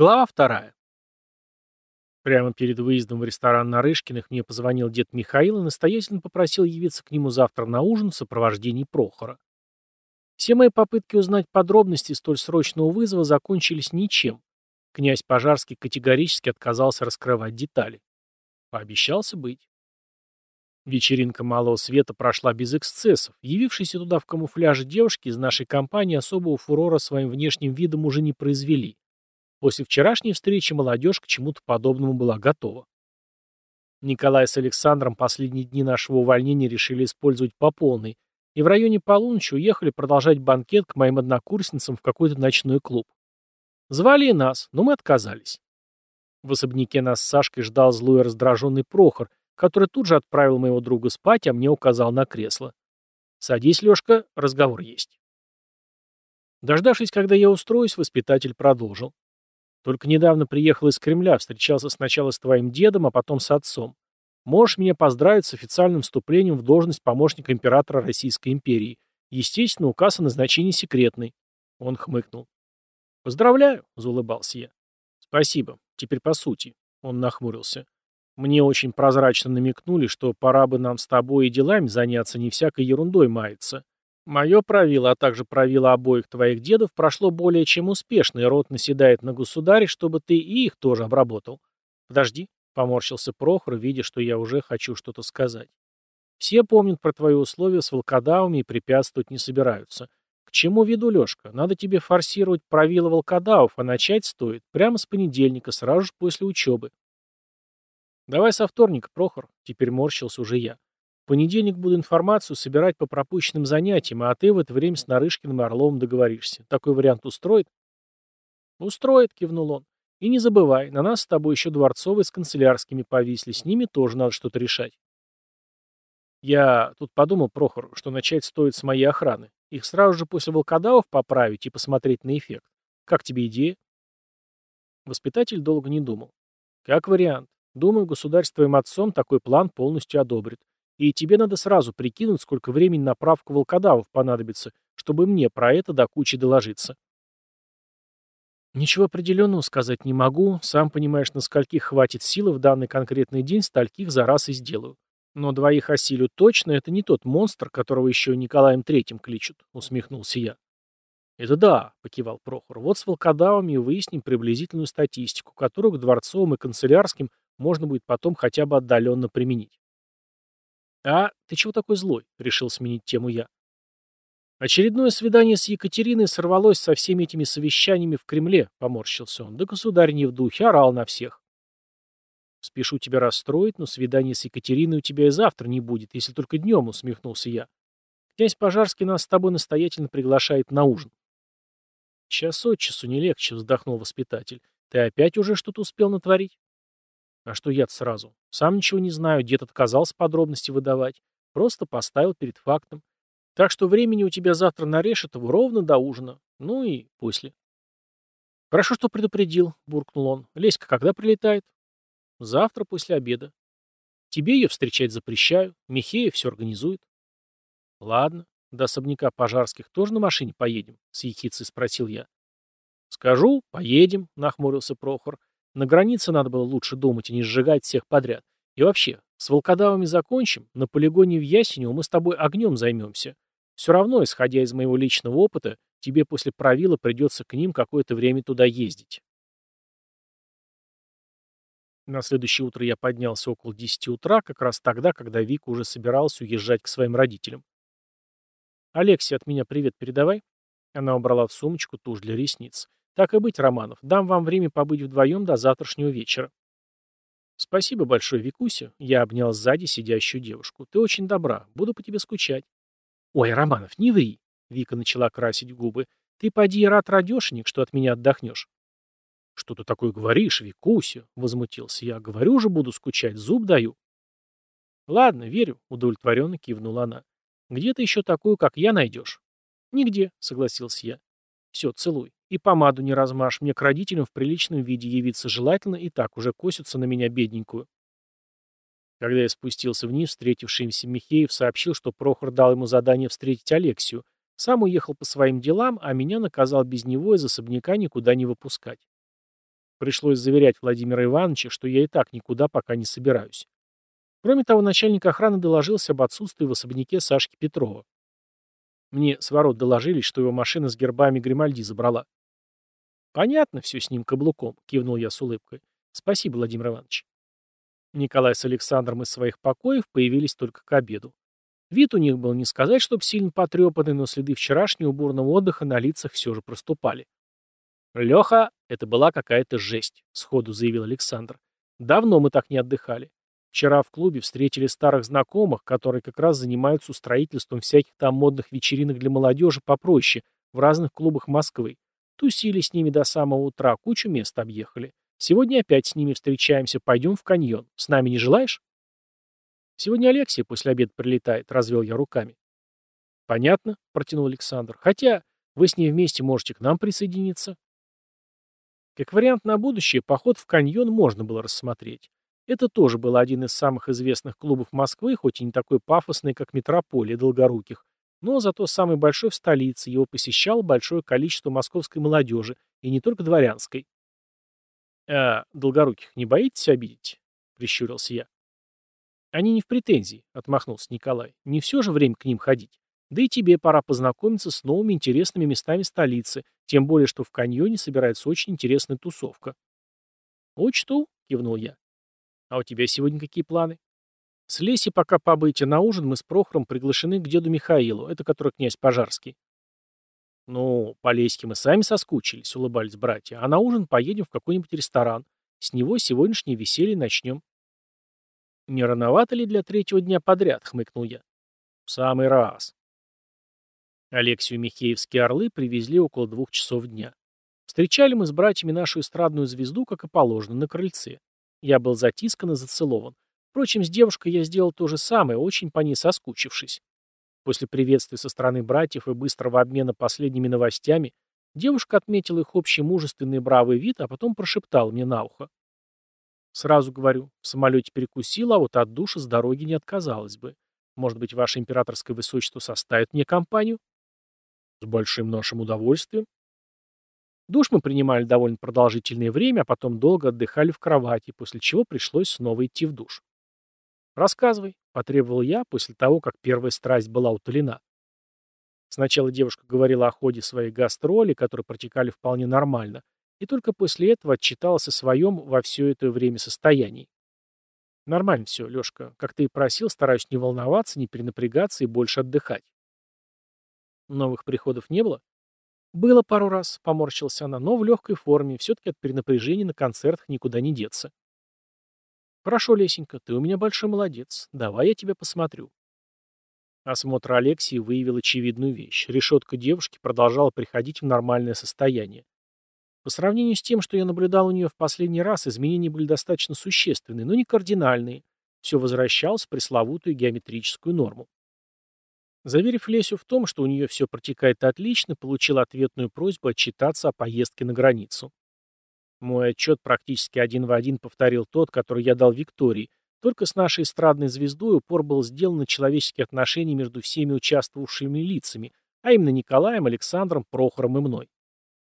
Глава вторая. Прямо перед выездом в ресторан Нарышкиных мне позвонил дед Михаил и настоятельно попросил явиться к нему завтра на ужин в сопровождении Прохора. Все мои попытки узнать подробности столь срочного вызова закончились ничем. Князь Пожарский категорически отказался раскрывать детали. Пообещался быть. Вечеринка малого света прошла без эксцессов. Явившиеся туда в камуфляже девушки из нашей компании особого фурора своим внешним видом уже не произвели. После вчерашней встречи молодежь к чему-то подобному была готова. Николай с Александром последние дни нашего увольнения решили использовать по полной, и в районе полуночи уехали продолжать банкет к моим однокурсницам в какой-то ночной клуб. Звали и нас, но мы отказались. В особняке нас с Сашкой ждал злой и раздраженный Прохор, который тут же отправил моего друга спать, а мне указал на кресло. «Садись, Лешка, разговор есть». Дождавшись, когда я устроюсь, воспитатель продолжил. Только недавно приехал из Кремля, встречался сначала с твоим дедом, а потом с отцом. Можешь меня поздравить с официальным вступлением в должность помощника императора Российской империи. Естественно, указ о назначении секретный. Он хмыкнул. Поздравляю, заулыбался я. Спасибо. Теперь по сути. Он нахмурился. Мне очень прозрачно намекнули, что пора бы нам с тобой и делами заняться, не всякой ерундой маяться. Мое правило, а также правило обоих твоих дедов прошло более чем успешно, и род наседает на государе, чтобы ты и их тоже обработал. Подожди, поморщился Прохор, видя, что я уже хочу что-то сказать. Все помнят про твои условия с волкодавами и препятствовать не собираются. К чему веду, Лешка? Надо тебе форсировать правила волкодавов, а начать стоит прямо с понедельника, сразу же после учебы. Давай со вторника, Прохор, теперь морщился уже я понедельник буду информацию собирать по пропущенным занятиям, а ты в это время с Нарышкиным и Орловым договоришься. Такой вариант устроит? Устроит, кивнул он. И не забывай, на нас с тобой еще дворцовые с канцелярскими повисли, с ними тоже надо что-то решать. Я тут подумал, Прохор, что начать стоит с моей охраны. Их сразу же после волкодавов поправить и посмотреть на эффект. Как тебе идея? Воспитатель долго не думал. Как вариант. Думаю, государь с твоим отцом такой план полностью одобрит. И тебе надо сразу прикинуть, сколько времени на правку волкодавов понадобится, чтобы мне про это до кучи доложиться. Ничего определенного сказать не могу. Сам понимаешь, на скольких хватит силы в данный конкретный день, стольких за раз и сделаю. Но двоих осилю точно, это не тот монстр, которого еще Николаем Третьим кличут, усмехнулся я. Это да, покивал Прохор. Вот с волкодавами выясним приблизительную статистику, которую к дворцовым и канцелярским можно будет потом хотя бы отдаленно применить. «А, ты чего такой злой?» — решил сменить тему я. Очередное свидание с Екатериной сорвалось со всеми этими совещаниями в Кремле, поморщился он. Да государь не в духе, орал на всех. Спешу тебя расстроить, но свидание с Екатериной у тебя и завтра не будет, если только днем, усмехнулся я. Князь Пожарский нас с тобой настоятельно приглашает на ужин. Час от часу не легче, вздохнул воспитатель. Ты опять уже что-то успел натворить? А что я сразу? Сам ничего не знаю, дед отказался подробности выдавать. Просто поставил перед фактом. Так что времени у тебя завтра на Решетову ровно до ужина. Ну и после. Хорошо, что предупредил, буркнул он. Леська когда прилетает? Завтра после обеда. Тебе ее встречать запрещаю. Михеев все организует. Ладно. До особняка пожарских тоже на машине поедем? С ехицей спросил я. Скажу, поедем, нахмурился Прохор. На границе надо было лучше думать и не сжигать всех подряд. И вообще, с волкодавами закончим, на полигоне в Ясенево мы с тобой огнем займемся. Все равно, исходя из моего личного опыта, тебе после правила придется к ним какое-то время туда ездить. На следующее утро я поднялся около 10 утра, как раз тогда, когда Вика уже собиралась уезжать к своим родителям. «Алексей, от меня привет передавай». Она убрала в сумочку тушь для ресниц. Так и быть, Романов, дам вам время побыть вдвоем до завтрашнего вечера. Спасибо большое, Викуся. Я обнял сзади сидящую девушку. Ты очень добра. Буду по тебе скучать. Ой, Романов, не ври. Вика начала красить губы. Ты поди рад радешенек, что от меня отдохнешь. Что ты такое говоришь, Викуся? Возмутился я. Говорю же, буду скучать, зуб даю. Ладно, верю, удовлетворенно кивнула она. Где ты еще такую, как я, найдешь? Нигде, согласился я. Все, целуй. И помаду не размажь, мне к родителям в приличном виде явиться желательно, и так уже косятся на меня бедненькую. Когда я спустился вниз, встретившийся Михеев сообщил, что Прохор дал ему задание встретить Алексию, сам уехал по своим делам, а меня наказал без него из особняка никуда не выпускать. Пришлось заверять Владимира Ивановича, что я и так никуда пока не собираюсь. Кроме того, начальник охраны доложился об отсутствии в особняке Сашки Петрова. Мне с ворот доложились, что его машина с гербами Гримальди забрала. «Понятно все с ним каблуком», — кивнул я с улыбкой. «Спасибо, Владимир Иванович». Николай с Александром из своих покоев появились только к обеду. Вид у них был не сказать, чтобы сильно потрепанный, но следы вчерашнего бурного отдыха на лицах все же проступали. «Леха, это была какая-то жесть», — сходу заявил Александр. «Давно мы так не отдыхали. Вчера в клубе встретили старых знакомых, которые как раз занимаются строительством всяких там модных вечеринок для молодежи попроще в разных клубах Москвы. Тусили с ними до самого утра, кучу мест объехали. Сегодня опять с ними встречаемся, пойдем в каньон. С нами не желаешь? Сегодня Алексей после обеда прилетает, развел я руками. Понятно, протянул Александр. Хотя вы с ней вместе можете к нам присоединиться. Как вариант на будущее, поход в каньон можно было рассмотреть. Это тоже был один из самых известных клубов Москвы, хоть и не такой пафосный, как Метрополия Долгоруких, но зато самый большой в столице, его посещало большое количество московской молодежи, и не только дворянской. «А Долгоруких не боитесь обидеть?» — прищурился я. «Они не в претензии», — отмахнулся Николай. «Не все же время к ним ходить. Да и тебе пора познакомиться с новыми интересными местами столицы, тем более, что в каньоне собирается очень интересная тусовка». «Учту», — кивнул я. А у тебя сегодня какие планы? С Леси пока побыть, а на ужин мы с Прохором приглашены к деду Михаилу, это который князь Пожарский. Ну, по Леське мы сами соскучились, улыбались братья, а на ужин поедем в какой-нибудь ресторан. С него сегодняшнее веселье начнем. Не рановато ли для третьего дня подряд, хмыкнул я. В самый раз. Алексию Михеевские орлы привезли около двух часов дня. Встречали мы с братьями нашу эстрадную звезду, как и положено, на крыльце. Я был затискан и зацелован. Впрочем, с девушкой я сделал то же самое, очень по ней соскучившись. После приветствия со стороны братьев и быстрого обмена последними новостями, девушка отметила их общий мужественный бравый вид, а потом прошептала мне на ухо. Сразу говорю, в самолете перекусила, а вот от души с дороги не отказалась бы. Может быть, ваше императорское высочество составит мне компанию? С большим нашим удовольствием, Душ мы принимали довольно продолжительное время, а потом долго отдыхали в кровати, после чего пришлось снова идти в душ. «Рассказывай», — потребовал я после того, как первая страсть была утолена. Сначала девушка говорила о ходе своей гастроли, которые протекали вполне нормально, и только после этого отчиталась о своем во все это время состоянии. Нормально все, Лешка. Как ты и просил, стараюсь не волноваться, не перенапрягаться и больше отдыхать. Новых приходов не было? «Было пару раз», — поморщился она, — «но в легкой форме, все-таки от перенапряжения на концертах никуда не деться». «Хорошо, Лесенька, ты у меня большой молодец. Давай я тебя посмотрю». Осмотр Алексии выявил очевидную вещь. Решетка девушки продолжала приходить в нормальное состояние. По сравнению с тем, что я наблюдал у нее в последний раз, изменения были достаточно существенные, но не кардинальные. Все возвращалось в пресловутую геометрическую норму. Заверив Лесю в том, что у нее все протекает отлично, получил ответную просьбу отчитаться о поездке на границу. Мой отчет практически один в один повторил тот, который я дал Виктории, только с нашей эстрадной звездой упор был сделан на человеческие отношения между всеми участвовавшими лицами, а именно Николаем, Александром, Прохором и мной.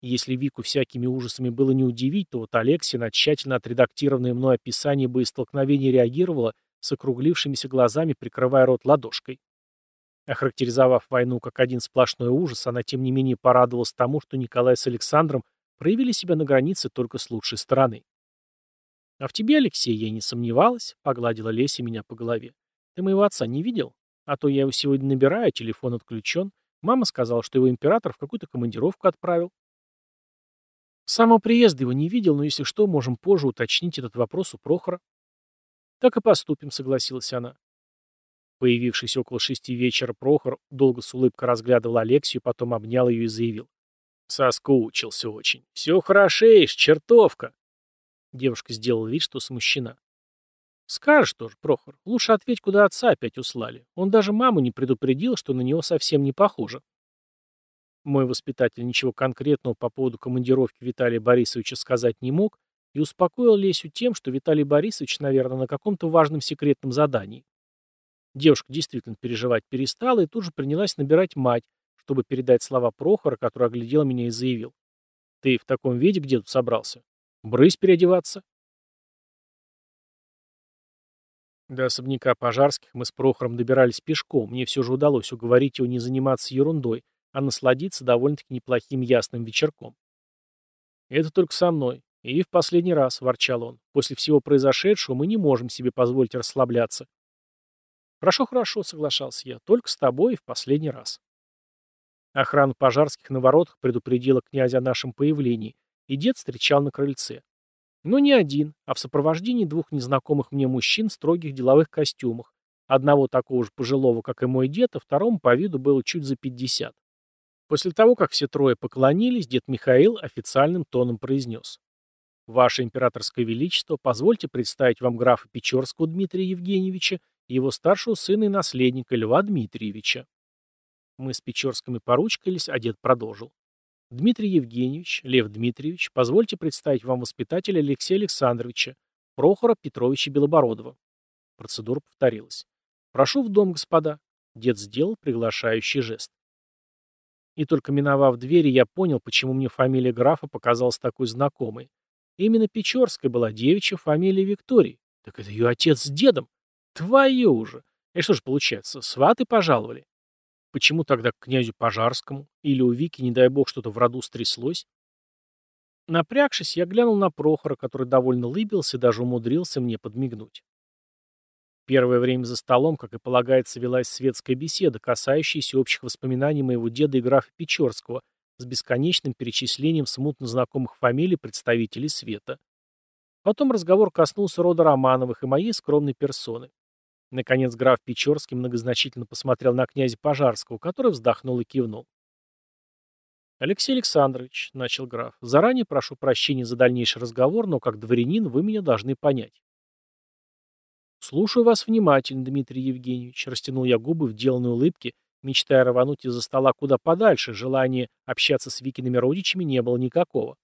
Если Вику всякими ужасами было не удивить, то вот Алексия на тщательно отредактированное мной описание боестолкновения реагировала с округлившимися глазами, прикрывая рот ладошкой. Охарактеризовав войну как один сплошной ужас, она тем не менее порадовалась тому, что Николай с Александром проявили себя на границе только с лучшей стороны. «А в тебе, Алексей, я не сомневалась», — погладила Леся меня по голове. «Ты моего отца не видел? А то я его сегодня набираю, телефон отключен. Мама сказала, что его император в какую-то командировку отправил». С самого приезда его не видел, но если что, можем позже уточнить этот вопрос у Прохора. «Так и поступим», — согласилась она. Появившийся около шести вечера Прохор долго с улыбкой разглядывал Алексию, потом обнял ее и заявил. Соскучился очень. Все хорошеешь, чертовка. Девушка сделала вид, что смущена. Скажешь тоже, Прохор. Лучше ответь, куда отца опять услали. Он даже маму не предупредил, что на него совсем не похоже. Мой воспитатель ничего конкретного по поводу командировки Виталия Борисовича сказать не мог и успокоил Лесю тем, что Виталий Борисович, наверное, на каком-то важном секретном задании. Девушка действительно переживать перестала и тут же принялась набирать мать, чтобы передать слова Прохора, который оглядел меня и заявил. «Ты в таком виде где тут собрался?» Брысь переодеваться. До особняка пожарских мы с Прохором добирались пешком. Мне все же удалось уговорить его не заниматься ерундой, а насладиться довольно-таки неплохим ясным вечерком. «Это только со мной. И в последний раз», — ворчал он. «После всего произошедшего мы не можем себе позволить расслабляться». «Хорошо, хорошо», — соглашался я. «Только с тобой и в последний раз». Охрана пожарских на воротах предупредила князя о нашем появлении, и дед встречал на крыльце. Но не один, а в сопровождении двух незнакомых мне мужчин в строгих деловых костюмах. Одного такого же пожилого, как и мой дед, а второму по виду было чуть за пятьдесят. После того, как все трое поклонились, дед Михаил официальным тоном произнес. «Ваше императорское величество, позвольте представить вам графа Печорского Дмитрия Евгеньевича и его старшего сына и наследника Льва Дмитриевича». Мы с Печорскими поручкались, а дед продолжил. Дмитрий Евгеньевич, Лев Дмитриевич, позвольте представить вам воспитателя Алексея Александровича, Прохора Петровича Белобородова. Процедура повторилась. Прошу в дом, господа. Дед сделал приглашающий жест. И только миновав двери, я понял, почему мне фамилия графа показалась такой знакомой. Именно Печорская была девичья фамилия Виктории. Так это ее отец с дедом. Твою же! И что же получается, сваты пожаловали? Почему тогда к князю Пожарскому? Или у Вики, не дай бог, что-то в роду стряслось? Напрягшись, я глянул на Прохора, который довольно лыбился и даже умудрился мне подмигнуть. Первое время за столом, как и полагается, велась светская беседа, касающаяся общих воспоминаний моего деда и графа Печорского, с бесконечным перечислением смутно знакомых фамилий представителей света. Потом разговор коснулся рода Романовых и моей скромной персоны. Наконец граф Печорский многозначительно посмотрел на князя Пожарского, который вздохнул и кивнул. «Алексей Александрович», — начал граф, — «заранее прошу прощения за дальнейший разговор, но как дворянин вы меня должны понять». «Слушаю вас внимательно, Дмитрий Евгеньевич», — растянул я губы в деланной улыбке, мечтая рвануть из-за стола куда подальше, желания общаться с Викиными родичами не было никакого.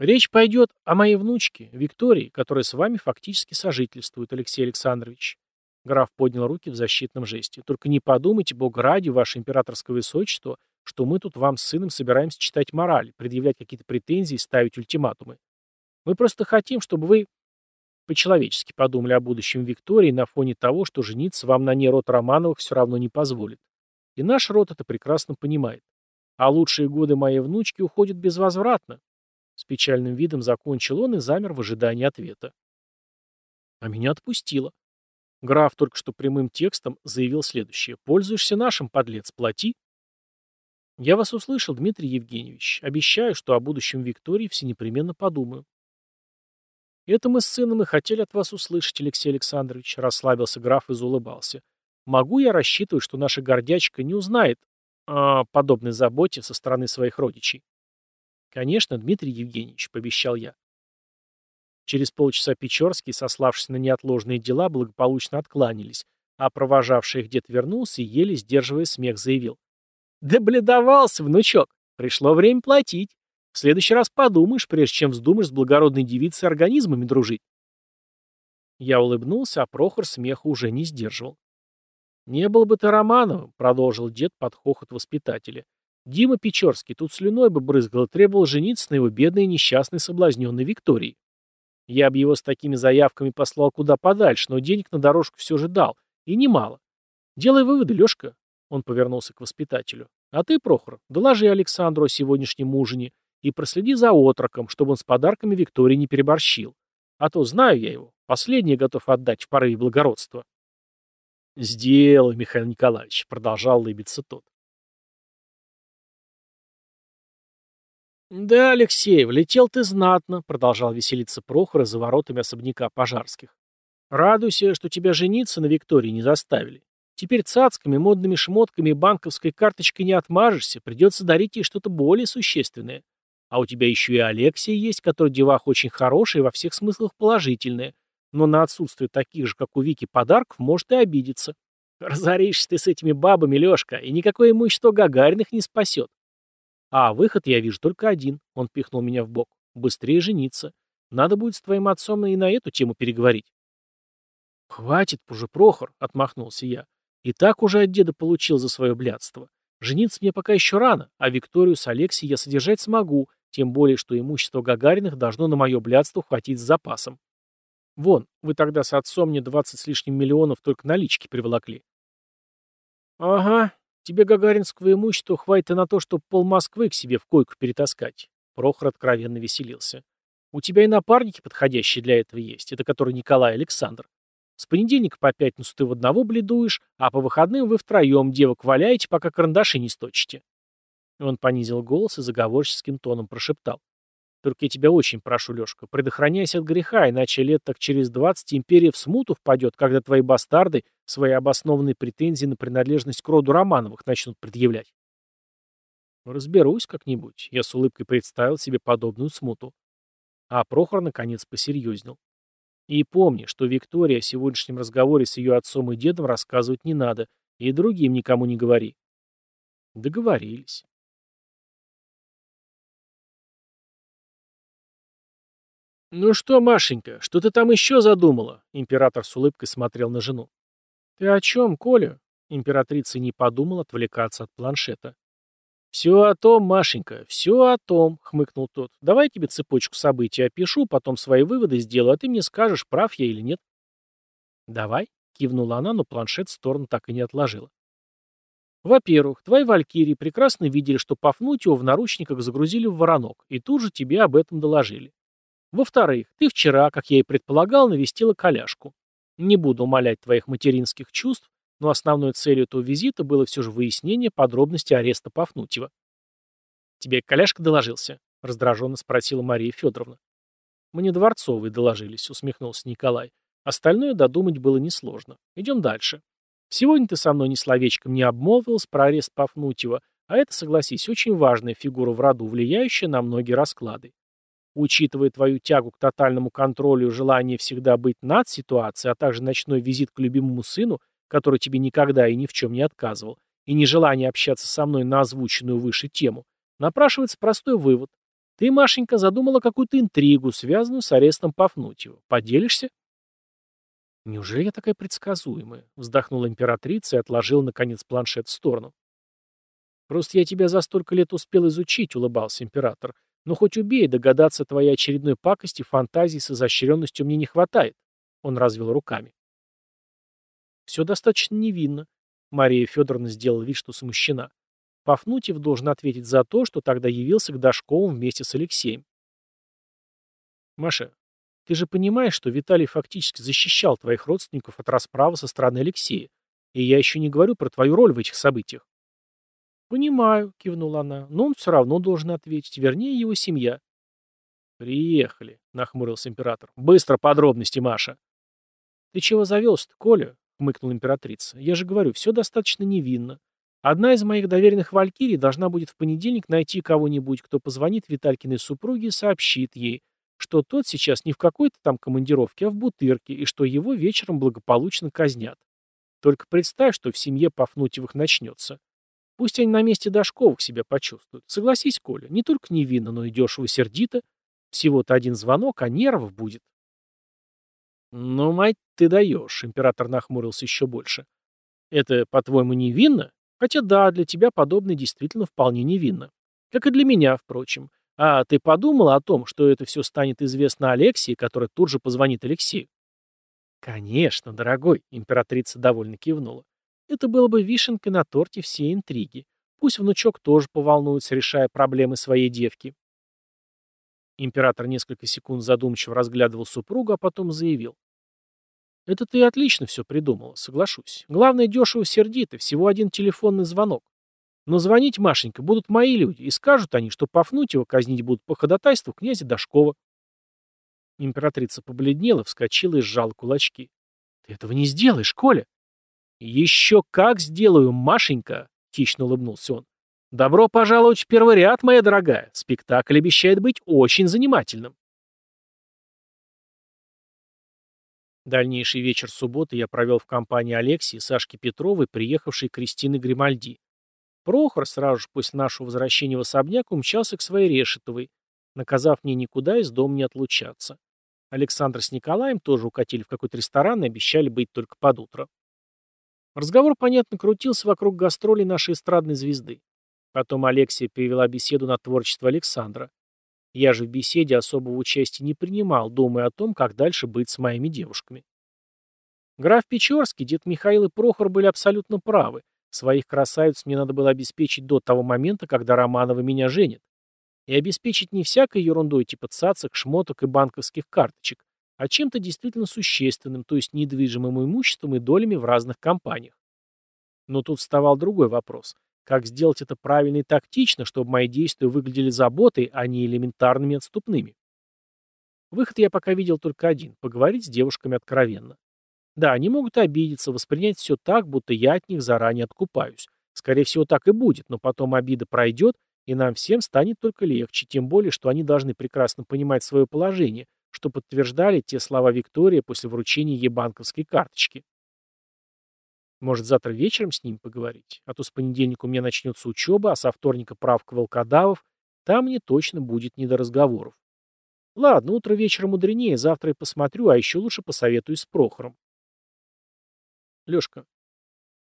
Речь пойдет о моей внучке, Виктории, которая с вами фактически сожительствует, Алексей Александрович. Граф поднял руки в защитном жесте. Только не подумайте, бог ради, ваше императорское высочество, что мы тут вам с сыном собираемся читать мораль, предъявлять какие-то претензии, ставить ультиматумы. Мы просто хотим, чтобы вы по-человечески подумали о будущем Виктории на фоне того, что жениться вам на ней род Романовых все равно не позволит. И наш род это прекрасно понимает. А лучшие годы моей внучки уходят безвозвратно. С печальным видом закончил он и замер в ожидании ответа. А меня отпустило. Граф только что прямым текстом заявил следующее. «Пользуешься нашим, подлец, плати». «Я вас услышал, Дмитрий Евгеньевич. Обещаю, что о будущем Виктории все непременно подумаю». «Это мы с сыном и хотели от вас услышать, Алексей Александрович», — расслабился граф и заулыбался. «Могу я рассчитывать, что наша гордячка не узнает о подобной заботе со стороны своих родичей?» «Конечно, Дмитрий Евгеньевич», — пообещал я. Через полчаса Печорский, сославшись на неотложные дела, благополучно откланялись, а провожавший их дед вернулся и, еле сдерживая смех, заявил. «Да бледовался, внучок! Пришло время платить. В следующий раз подумаешь, прежде чем вздумаешь с благородной девицей организмами дружить». Я улыбнулся, а Прохор смеха уже не сдерживал. «Не был бы ты Романовым», — продолжил дед под хохот воспитателя. Дима Печорский тут слюной бы брызгал и требовал жениться на его бедной и несчастной соблазненной Виктории. Я бы его с такими заявками послал куда подальше, но денег на дорожку все же дал. И немало. Делай выводы, Лешка. Он повернулся к воспитателю. А ты, Прохор, доложи Александру о сегодняшнем ужине и проследи за отроком, чтобы он с подарками Виктории не переборщил. А то знаю я его. Последнее готов отдать в порыве благородства. «Сделай, Михаил Николаевич», — продолжал лыбиться тот. «Да, Алексей, влетел ты знатно», — продолжал веселиться Прохор за воротами особняка пожарских. «Радуйся, что тебя жениться на Виктории не заставили. Теперь цацками, модными шмотками и банковской карточкой не отмажешься, придется дарить ей что-то более существенное. А у тебя еще и Алексия есть, который девах очень хороший и во всех смыслах положительная, но на отсутствие таких же, как у Вики, подарков может и обидеться. Разоришься ты с этими бабами, Лешка, и никакое имущество Гагариных не спасет. А выход я вижу только один. Он пихнул меня в бок. Быстрее жениться. Надо будет с твоим отцом и на эту тему переговорить. Хватит уже, Прохор, отмахнулся я. И так уже от деда получил за свое блядство. Жениться мне пока еще рано, а Викторию с Алексией я содержать смогу, Тем более, что имущество Гагариных должно на мое блядство хватить с запасом. Вон, вы тогда с отцом мне двадцать с лишним миллионов только налички приволокли. Ага, тебе гагаринского имущества хватит и на то, чтобы пол Москвы к себе в койку перетаскать. Прохор откровенно веселился. У тебя и напарники подходящие для этого есть, это который Николай Александр. С понедельника по пятницу ты в одного бледуешь, а по выходным вы втроем девок валяете, пока карандаши не сточите. Он понизил голос и заговорческим тоном прошептал. Только я тебя очень прошу, Лешка, предохраняйся от греха, иначе лет так через двадцать империя в смуту впадет, когда твои бастарды свои обоснованные претензии на принадлежность к роду Романовых начнут предъявлять. Разберусь как-нибудь. Я с улыбкой представил себе подобную смуту. А Прохор наконец посерьезнел. И помни, что Виктория о сегодняшнем разговоре с ее отцом и дедом рассказывать не надо, и другим никому не говори. Договорились. «Ну что, Машенька, что ты там еще задумала?» Император с улыбкой смотрел на жену. «Ты о чем, Коля?» Императрица не подумала отвлекаться от планшета. «Все о том, Машенька, все о том», — хмыкнул тот. «Давай я тебе цепочку событий опишу, потом свои выводы сделаю, а ты мне скажешь, прав я или нет». «Давай», — кивнула она, но планшет в сторону так и не отложила. «Во-первых, твои валькирии прекрасно видели, что Пафнутьева в наручниках загрузили в воронок, и тут же тебе об этом доложили. Во-вторых, ты вчера, как я и предполагал, навестила коляшку. Не буду умолять твоих материнских чувств, но основной целью этого визита было все же выяснение подробностей ареста Пафнутьева. «Тебе коляшка доложился?» — раздраженно спросила Мария Федоровна. «Мне дворцовые доложились», — усмехнулся Николай. «Остальное додумать было несложно. Идем дальше. Сегодня ты со мной ни словечком не обмолвилась про арест Пафнутьева, а это, согласись, очень важная фигура в роду, влияющая на многие расклады. Учитывая твою тягу к тотальному контролю и желание всегда быть над ситуацией, а также ночной визит к любимому сыну, который тебе никогда и ни в чем не отказывал, и нежелание общаться со мной на озвученную выше тему, напрашивается простой вывод. Ты, Машенька, задумала какую-то интригу, связанную с арестом Пафнутьева. Поделишься? Неужели я такая предсказуемая? Вздохнула императрица и отложила, наконец, планшет в сторону. Просто я тебя за столько лет успел изучить, улыбался император. Но хоть убей, догадаться твоей очередной пакости, фантазии с изощренностью мне не хватает. Он развел руками. Все достаточно невинно. Мария Федоровна сделала вид, что смущена. Пафнутьев должен ответить за то, что тогда явился к Дашковым вместе с Алексеем. Маша, ты же понимаешь, что Виталий фактически защищал твоих родственников от расправы со стороны Алексея. И я еще не говорю про твою роль в этих событиях. «Понимаю», — кивнула она, — «но он все равно должен ответить, вернее, его семья». «Приехали», — нахмурился император. «Быстро подробности, Маша». «Ты чего завелся-то, Коля?» хмыкнула императрица. «Я же говорю, все достаточно невинно. Одна из моих доверенных валькирий должна будет в понедельник найти кого-нибудь, кто позвонит Виталькиной супруге и сообщит ей, что тот сейчас не в какой-то там командировке, а в Бутырке, и что его вечером благополучно казнят. Только представь, что в семье Пафнутьевых начнется. Пусть они на месте Дашковых себя почувствуют. Согласись, Коля, не только невинно, но и дешево сердито. Всего-то один звонок, а нервов будет. «Ну, мать, ты даешь», — император нахмурился еще больше. «Это, по-твоему, невинно? Хотя да, для тебя подобное действительно вполне невинно. Как и для меня, впрочем. А ты подумала о том, что это все станет известно Алексии, который тут же позвонит Алексею?» «Конечно, дорогой», — императрица довольно кивнула. «Это было бы вишенкой на торте всей интриги. Пусть внучок тоже поволнуется, решая проблемы своей девки. Император несколько секунд задумчиво разглядывал супругу, а потом заявил. «Это ты отлично все придумала, соглашусь. Главное, дешево сердито, всего один телефонный звонок. Но звонить, Машенька, будут мои люди, и скажут они, что Пафнутьева казнить будут по ходатайству князя Дашкова». Императрица побледнела, вскочила и сжала кулачки. «Ты этого не сделаешь, Коля!» «Еще как сделаю, Машенька!» — хищно улыбнулся он. Добро пожаловать в первый ряд, моя дорогая. Спектакль обещает быть очень занимательным. Дальнейший вечер субботы я провел в компании Алексии, Сашки Петровой, приехавшей Кристины Гримальди. Прохор сразу же после нашего возвращения в особняк умчался к своей Решетовой, наказав мне никуда из дома не отлучаться. Александр с Николаем тоже укатили в какой-то ресторан и обещали быть только под утро. Разговор, понятно, крутился вокруг гастролей нашей эстрадной звезды. Потом Алексия перевела беседу на творчество Александра. Я же в беседе особого участия не принимал, думая о том, как дальше быть с моими девушками. Граф Печорский, дед Михаил и Прохор были абсолютно правы. Своих красавиц мне надо было обеспечить до того момента, когда Романовы меня женят. И обеспечить не всякой ерундой типа цацок, шмоток и банковских карточек, а чем-то действительно существенным, то есть недвижимым имуществом и долями в разных компаниях. Но тут вставал другой вопрос. Как сделать это правильно и тактично, чтобы мои действия выглядели заботой, а не элементарными отступными? Выход я пока видел только один – поговорить с девушками откровенно. Да, они могут обидеться, воспринять все так, будто я от них заранее откупаюсь. Скорее всего, так и будет, но потом обида пройдет, и нам всем станет только легче, тем более, что они должны прекрасно понимать свое положение, что подтверждали те слова Виктории после вручения ей банковской карточки. Может, завтра вечером с ним поговорить? А то с понедельника у меня начнется учеба, а со вторника правка волкодавов. Там мне точно будет не до разговоров. Ладно, утро вечера мудренее, завтра и посмотрю, а еще лучше посоветуюсь с Прохором. Лешка,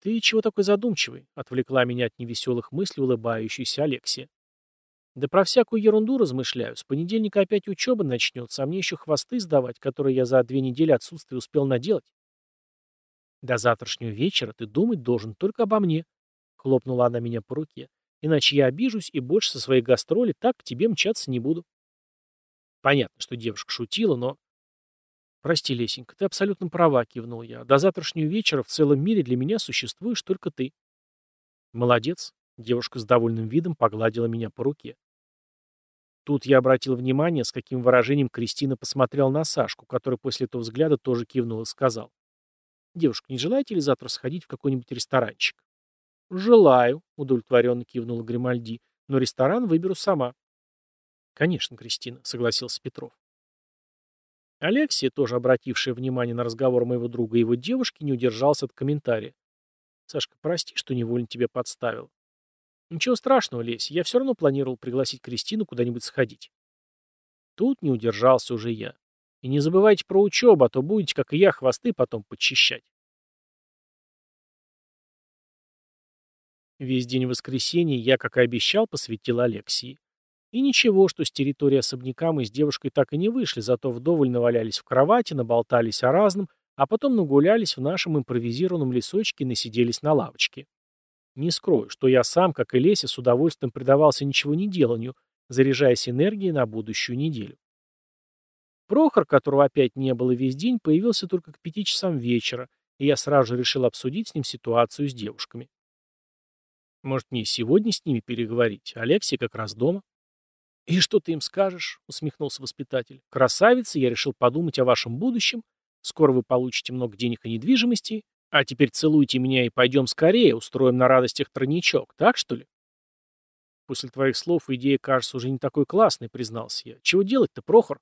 ты чего такой задумчивый? Отвлекла меня от невеселых мыслей улыбающаяся Алексия. Да про всякую ерунду размышляю. С понедельника опять учеба начнется, а мне еще хвосты сдавать, которые я за две недели отсутствия успел наделать. До завтрашнего вечера ты думать должен только обо мне. Хлопнула она меня по руке. Иначе я обижусь и больше со своей гастроли так к тебе мчаться не буду. Понятно, что девушка шутила, но... Прости, Лесенька, ты абсолютно права, кивнул я. До завтрашнего вечера в целом мире для меня существуешь только ты. Молодец. Девушка с довольным видом погладила меня по руке. Тут я обратил внимание, с каким выражением Кристина посмотрел на Сашку, который после этого взгляда тоже кивнул и сказал. «Девушка, не желаете ли завтра сходить в какой-нибудь ресторанчик?» «Желаю», — удовлетворенно кивнула Гримальди, «но ресторан выберу сама». «Конечно, Кристина», — согласился Петров. Алексия, тоже обратившая внимание на разговор моего друга и его девушки, не удержался от комментария. «Сашка, прости, что невольно тебя подставил». «Ничего страшного, Леся, я все равно планировал пригласить Кристину куда-нибудь сходить». Тут не удержался уже я. И не забывайте про учебу, а то будете, как и я, хвосты потом подчищать. Весь день воскресенья я, как и обещал, посвятил Алексии. И ничего, что с территории особняка мы с девушкой так и не вышли, зато вдоволь навалялись в кровати, наболтались о разном, а потом нагулялись в нашем импровизированном лесочке и насиделись на лавочке. Не скрою, что я сам, как и Леся, с удовольствием предавался ничего не деланию, заряжаясь энергией на будущую неделю. Прохор, которого опять не было весь день, появился только к пяти часам вечера, и я сразу же решил обсудить с ним ситуацию с девушками. Может, мне сегодня с ними переговорить? Алексей как раз дома. «И что ты им скажешь?» — усмехнулся воспитатель. «Красавица, я решил подумать о вашем будущем. Скоро вы получите много денег и недвижимости. А теперь целуйте меня и пойдем скорее, устроим на радостях тройничок, так что ли?» «После твоих слов идея кажется уже не такой классной», — признался я. «Чего делать-то, Прохор?»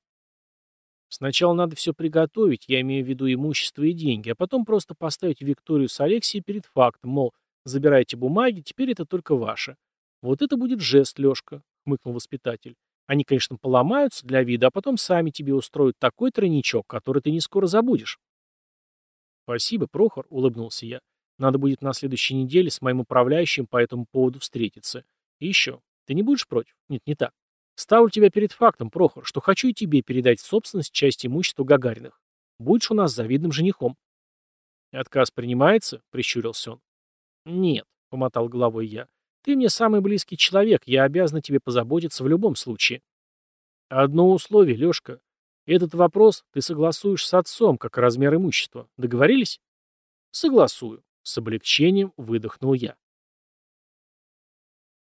Сначала надо все приготовить, я имею в виду имущество и деньги, а потом просто поставить Викторию с Алексией перед фактом, мол, забирайте бумаги, теперь это только ваше. Вот это будет жест, Лешка, хмыкнул воспитатель. Они, конечно, поломаются для вида, а потом сами тебе устроят такой тройничок, который ты не скоро забудешь. Спасибо, Прохор, улыбнулся я. Надо будет на следующей неделе с моим управляющим по этому поводу встретиться. И еще, ты не будешь против? Нет, не так. Ставлю тебя перед фактом, Прохор, что хочу и тебе передать в собственность часть имущества Гагариных. Будешь у нас завидным женихом. Отказ принимается? Прищурился он. Нет, помотал головой я. Ты мне самый близкий человек, я обязан тебе позаботиться в любом случае. Одно условие, Лешка. Этот вопрос ты согласуешь с отцом, как размер имущества. Договорились? Согласую. С облегчением выдохнул я.